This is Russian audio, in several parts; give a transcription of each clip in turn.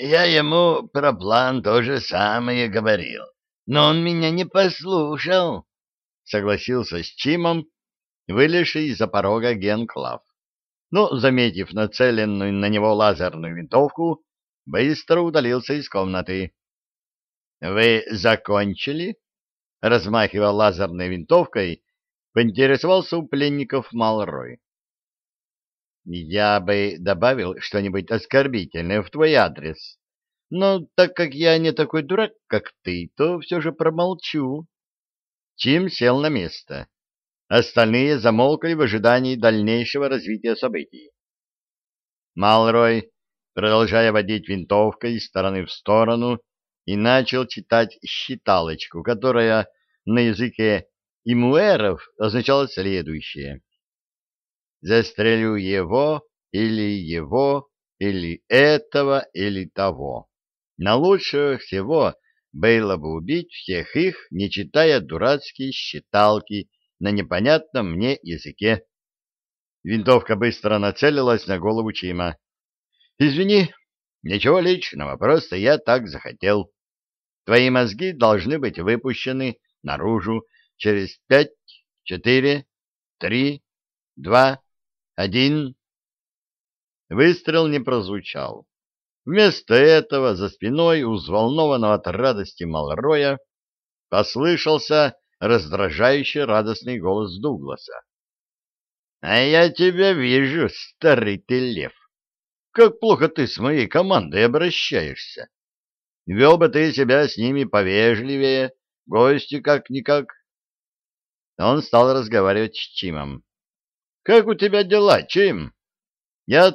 Я ему про план то же самое говорил, но он меня не послушал, — согласился с Чимом, вылезший из-за порога Генклав. Но, заметив нацеленную на него лазерную винтовку, быстро удалился из комнаты. — Вы закончили? — размахивая лазерной винтовкой, поинтересовался у пленников Малрой. Я бы добавил что-нибудь оскорбительное в твой адрес. Но так как я не такой дурак, как ты, то все же промолчу. Чим сел на место. Остальные замолкли в ожидании дальнейшего развития событий. Малрой, продолжая водить винтовкой из стороны в сторону, и начал читать считалочку, которая на языке имуэров означала следующее. Застрелю его или его, или этого, или того. На лучшего всего было бы убить всех их, не читая дурацкие считалки на непонятном мне языке. Винтовка быстро нацелилась на голову Чима. «Извини, ничего личного, просто я так захотел. Твои мозги должны быть выпущены наружу через пять, четыре, три, два, один. Выстрел не прозвучал. Вместо этого за спиной у взволнованного от радости Малроя послышался раздражающий радостный голос Дугласа. — А я тебя вижу, старый ты лев. Как плохо ты с моей командой обращаешься. Вел бы ты себя с ними повежливее, гости как-никак. Он стал разговаривать с Чимом. Как у тебя дела, Чим? Я,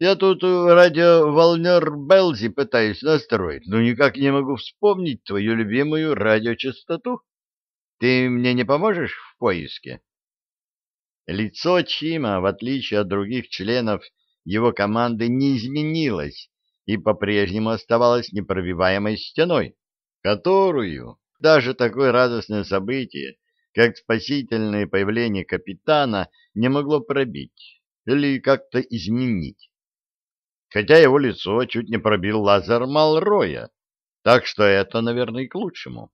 я тут радиоволнер Белзи пытаюсь настроить, но никак не могу вспомнить твою любимую радиочастоту. Ты мне не поможешь в поиске? Лицо Чима, в отличие от других членов его команды, не изменилось и по-прежнему оставалось непробиваемой стеной, которую даже такое радостное событие как спасительное появление капитана не могло пробить или как-то изменить. Хотя его лицо чуть не пробил лазер Малроя, так что это, наверное, к лучшему.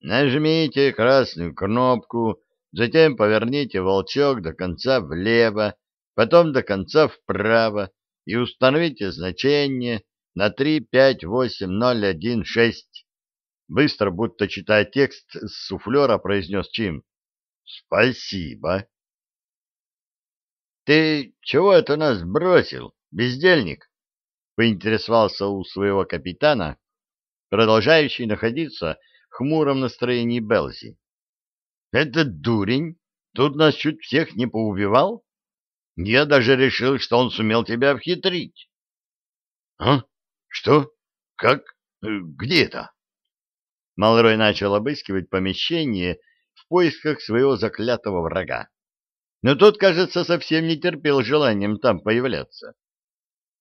Нажмите красную кнопку, затем поверните волчок до конца влево, потом до конца вправо и установите значение на 3580116 Быстро, будто читая текст с суфлера, произнес Чим. «Спасибо». «Ты чего это нас бросил, бездельник?» — поинтересовался у своего капитана, продолжающий находиться в хмуром настроении Белзи. «Этот дурень тут нас чуть всех не поубивал? Я даже решил, что он сумел тебя обхитрить». «А? Что? Как? Где это?» Малрой начал обыскивать помещение в поисках своего заклятого врага. Но тот, кажется, совсем не терпел желанием там появляться.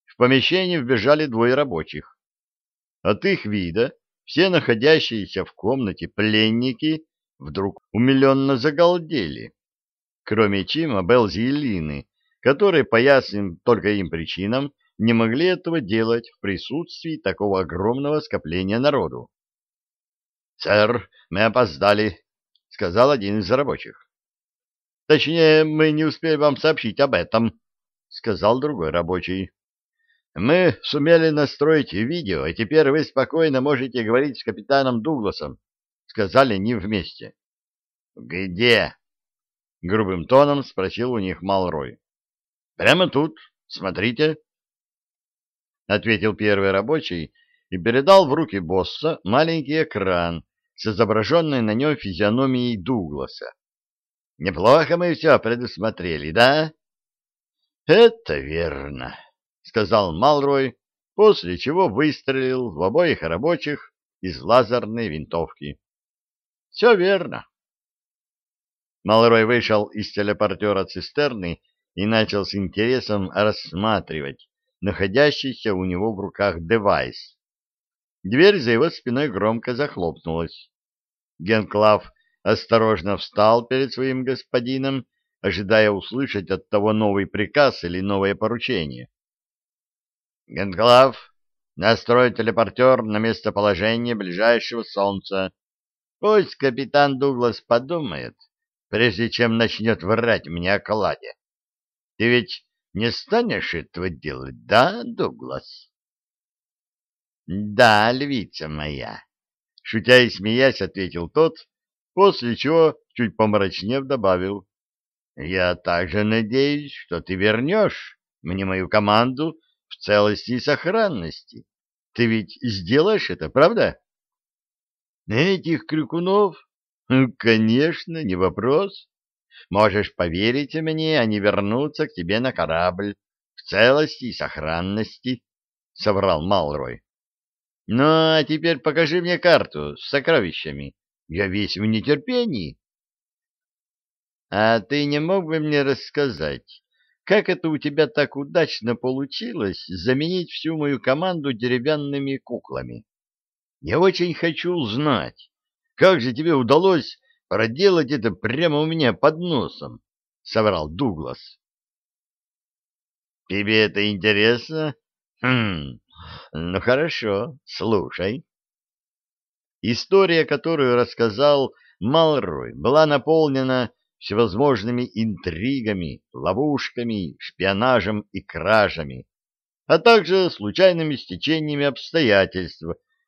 В помещение вбежали двое рабочих. От их вида все находящиеся в комнате пленники вдруг умиленно загалдели. Кроме Чима, Белзи и Лины, которые по ясным только им причинам не могли этого делать в присутствии такого огромного скопления народу. «Сэр, мы опоздали», — сказал один из рабочих. «Точнее, мы не успели вам сообщить об этом», — сказал другой рабочий. «Мы сумели настроить видео, и теперь вы спокойно можете говорить с капитаном Дугласом», — сказали они вместе. «Где?» — грубым тоном спросил у них Малрой. «Прямо тут, смотрите», — ответил первый рабочий и передал в руки босса маленький экран, с изображенной на нем физиономией Дугласа. «Неплохо мы все предусмотрели, да?» «Это верно», — сказал Малрой, после чего выстрелил в обоих рабочих из лазерной винтовки. «Все верно». Малрой вышел из телепортера цистерны и начал с интересом рассматривать находящийся у него в руках девайс. Дверь за его спиной громко захлопнулась. Генклав осторожно встал перед своим господином, ожидая услышать от того новый приказ или новое поручение. Генклав, настрой телепортер на местоположение ближайшего солнца. Пусть капитан Дуглас подумает, прежде чем начнет врать мне о кладе. Ты ведь не станешь этого делать, да, Дуглас? Да, львица моя, шутя и смеясь, ответил тот, после чего, чуть помрачнев, добавил. Я также надеюсь, что ты вернешь мне мою команду в целости и сохранности. Ты ведь сделаешь это, правда? Этих крюкунов? Конечно, не вопрос. Можешь поверить мне, они вернутся к тебе на корабль в целости и сохранности, — соврал Малрой. — Ну, а теперь покажи мне карту с сокровищами. Я весь в нетерпении. — А ты не мог бы мне рассказать, как это у тебя так удачно получилось заменить всю мою команду деревянными куклами? Я очень хочу узнать, как же тебе удалось проделать это прямо у меня под носом, — соврал Дуглас. — Тебе это интересно? Хм, ну хорошо, слушай. История, которую рассказал Малрой, была наполнена всевозможными интригами, ловушками, шпионажем и кражами, а также случайными стечениями обстоятельств,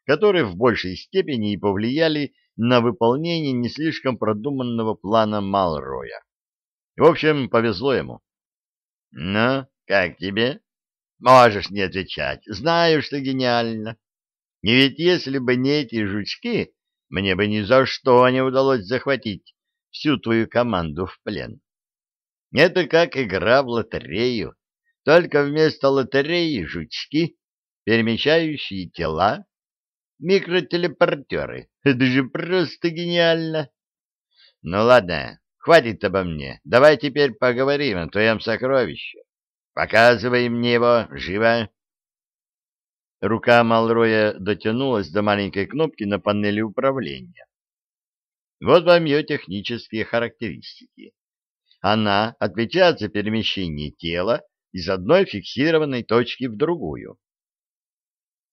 которые в большей степени и повлияли на выполнение не слишком продуманного плана Малроя. В общем, повезло ему. — Ну, как тебе? — Можешь не отвечать. Знаю, что гениально. И ведь если бы не эти жучки, мне бы ни за что не удалось захватить всю твою команду в плен. Это как игра в лотерею, только вместо лотереи жучки, перемещающие тела, микротелепортеры. Это же просто гениально. Ну ладно, хватит обо мне. Давай теперь поговорим о твоем сокровище. Показывай мне его, живо. Рука Малроя дотянулась до маленькой кнопки на панели управления. Вот вам ее технические характеристики. Она отвечает за перемещение тела из одной фиксированной точки в другую.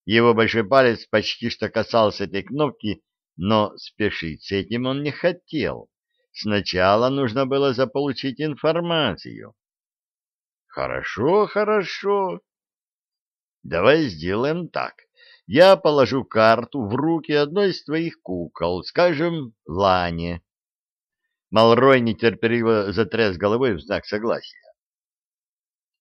Его большой палец почти что касался этой кнопки, но спешить с этим он не хотел. Сначала нужно было заполучить информацию. Хорошо, хорошо. Давай сделаем так я положу карту в руки одной из твоих кукол, скажем, Лане. Малрой нетерпеливо затряс головой в знак согласия.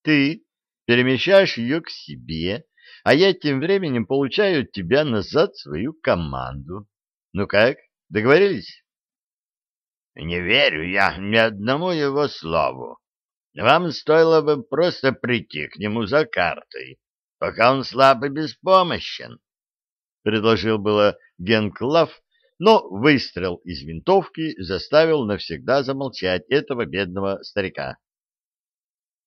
Ты перемещаешь ее к себе, а я тем временем получаю от тебя назад свою команду. Ну как, договорились? Не верю я ни одному его слову. Вам стоило бы просто прийти к нему за картой пока он слаб и беспомощен. Предложил было Генклав, но выстрел из винтовки заставил навсегда замолчать этого бедного старика.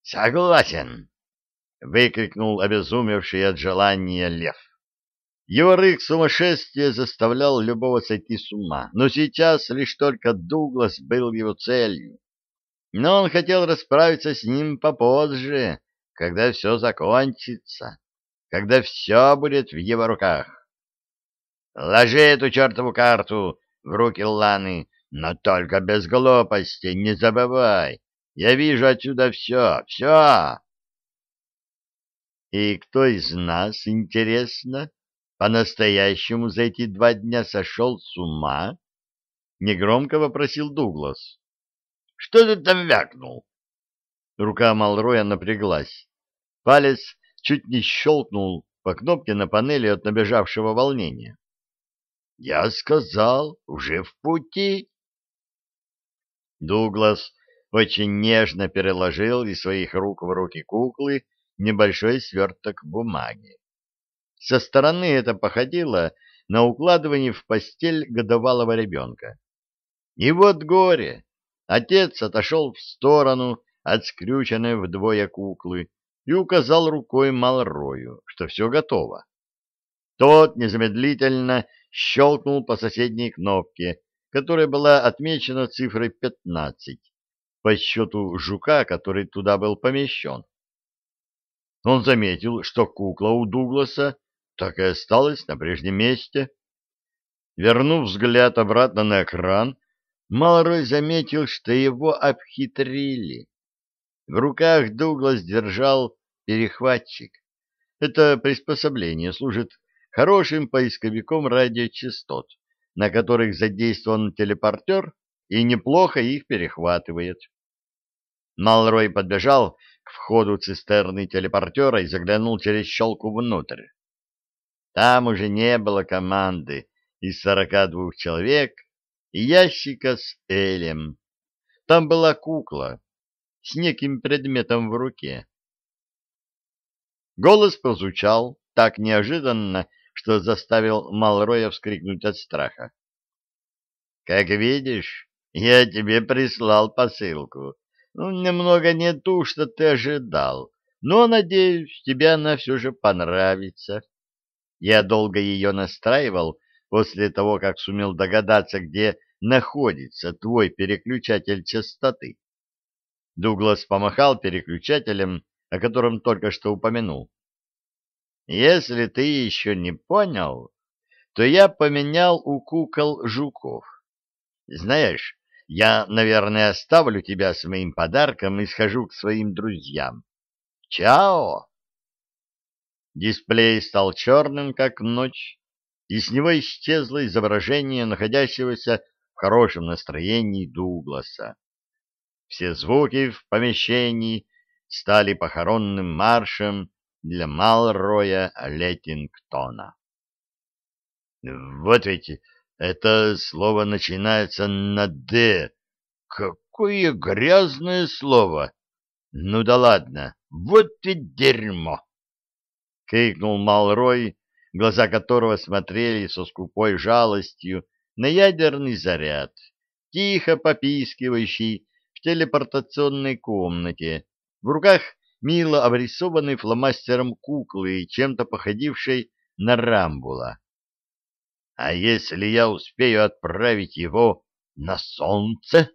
«Согласен!» — выкрикнул обезумевший от желания лев. Его рык сумасшествия заставлял любого сойти с ума, но сейчас лишь только Дуглас был его целью. Но он хотел расправиться с ним попозже, когда все закончится когда все будет в его руках. Ложи эту чертову карту в руки Ланы, но только без глупости, не забывай. Я вижу отсюда все, все. И кто из нас, интересно, по-настоящему за эти два дня сошел с ума? Негромко вопросил Дуглас. Что ты там вякнул? Рука Малроя напряглась. Палец чуть не щелкнул по кнопке на панели от набежавшего волнения. «Я сказал, уже в пути!» Дуглас очень нежно переложил из своих рук в руки куклы небольшой сверток бумаги. Со стороны это походило на укладывание в постель годовалого ребенка. И вот горе! Отец отошел в сторону от скрюченной вдвое куклы и указал рукой Малрою, что все готово. Тот незамедлительно щелкнул по соседней кнопке, которая была отмечена цифрой 15, по счету жука, который туда был помещен. Он заметил, что кукла у Дугласа так и осталась на прежнем месте. Вернув взгляд обратно на экран, Малрой заметил, что его обхитрили. В руках Дуглас держал перехватчик. Это приспособление служит хорошим поисковиком радиочастот, на которых задействован телепортер и неплохо их перехватывает. Малрой подбежал к входу цистерны телепортера и заглянул через щелку внутрь. Там уже не было команды из сорока двух человек и ящика с Элем. Там была кукла с неким предметом в руке. Голос прозвучал так неожиданно, что заставил Малроя вскрикнуть от страха. «Как видишь, я тебе прислал посылку. Ну, немного не ту, что ты ожидал, но, надеюсь, тебе она все же понравится. Я долго ее настраивал после того, как сумел догадаться, где находится твой переключатель частоты. Дуглас помахал переключателем, о котором только что упомянул. Если ты еще не понял, то я поменял у кукол жуков. Знаешь, я, наверное, оставлю тебя с моим подарком и схожу к своим друзьям. Чао! Дисплей стал черным, как ночь, и с него исчезло изображение находящегося в хорошем настроении Дугласа. Все звуки в помещении стали похоронным маршем для Малроя Леттингтона. Вот ведь это слово начинается на «д». Какое грязное слово! Ну да ладно, вот ведь дерьмо! Крикнул Малрой, глаза которого смотрели со скупой жалостью на ядерный заряд, тихо попискивающий в телепортационной комнате, в руках мило обрисованной фломастером куклы, чем-то походившей на Рамбула. А если я успею отправить его на солнце?